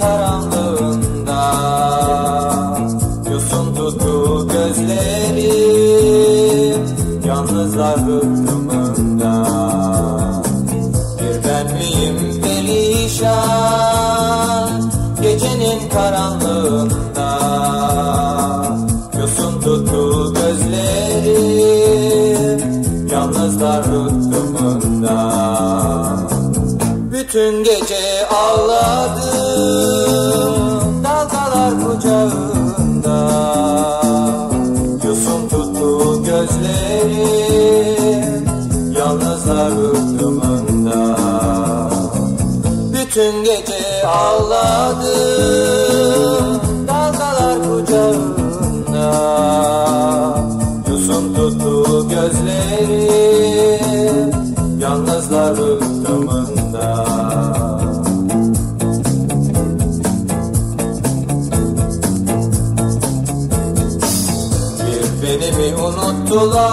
karanlığında. Yosun tuttu gözlerim Yalnızlar hıkkımında Bir ben miyim perişan Gecenin karanlığı Bütün gece ağladım. Dalgalar kucağında. Yosun tuttu gözlerim Yalnızlar rıhtımında Bütün gece ağladım. Dalgalar kucağında. Yosun tuttu gözlerim Yalnızlar rıhtımında Bir beni mi unuttular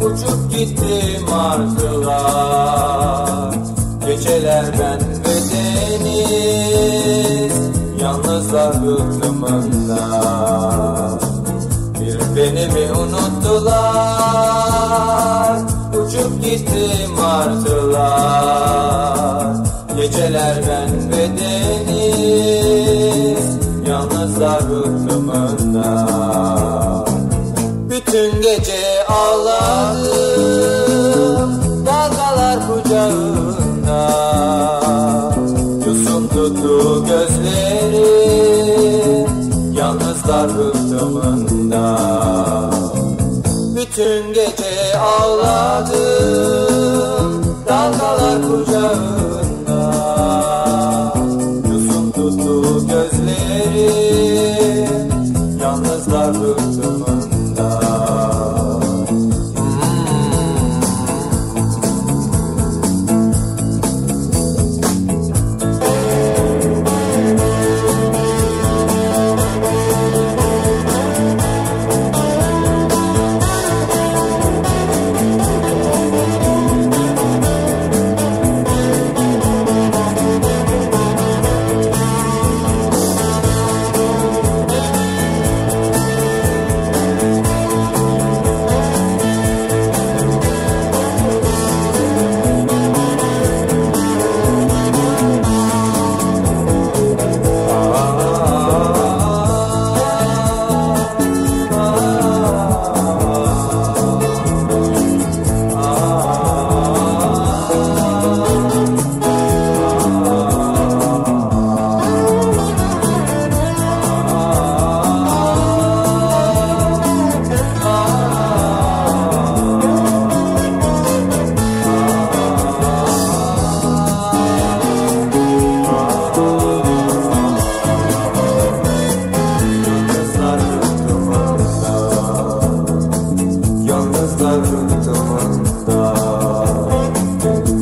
Uçup gitti martılar Geceler ben ve deniz Yalnızlar rıhtımında Bir beni mi unuttular gitti martılar Geceler ben ve deniz. Yalnızlar rıhtımında Bütün gece ağladım. Dalgalar kucağında. Yosun tuttu gözlerim Yalnızlar rıhtımında Bütün gece ağladım. Dalgalar kucağında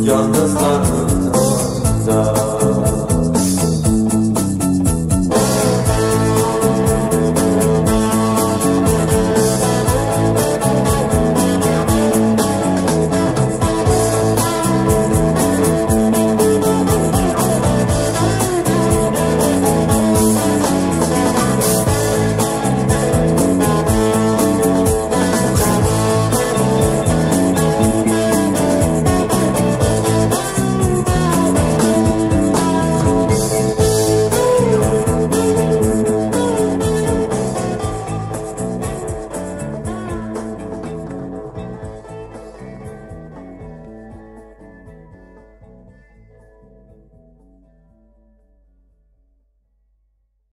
Yalnız